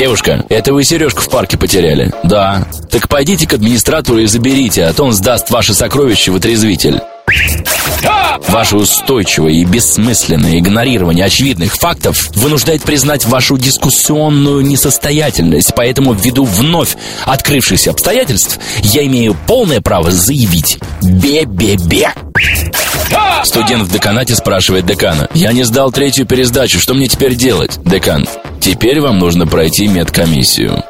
Девушка, это вы сережку в парке потеряли? Да. Так пойдите к администратору и заберите, а то он сдаст ваше сокровище в отрезвитель. Ваше устойчивое и бессмысленное игнорирование очевидных фактов вынуждает признать вашу дискуссионную несостоятельность, поэтому ввиду вновь открывшихся обстоятельств я имею полное право заявить «бе-бе-бе». Студент в деканате спрашивает декана «Я не сдал третью пересдачу, что мне теперь делать?» Декан «Теперь вам нужно пройти медкомиссию».